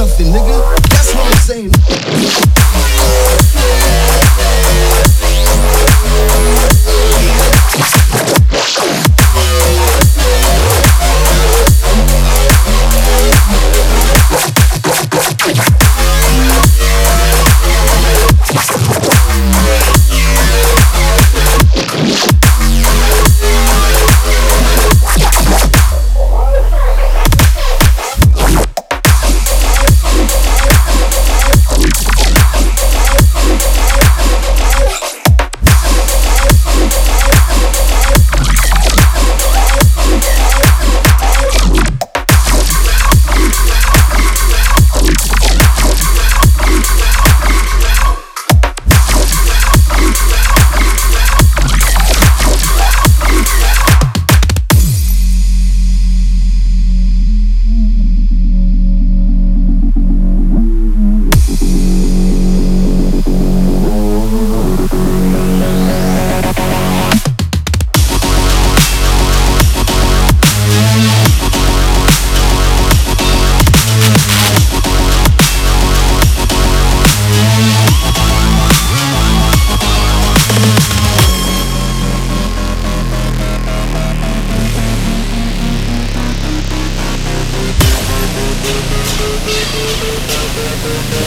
nothing, nigga. That's what I'm saying. He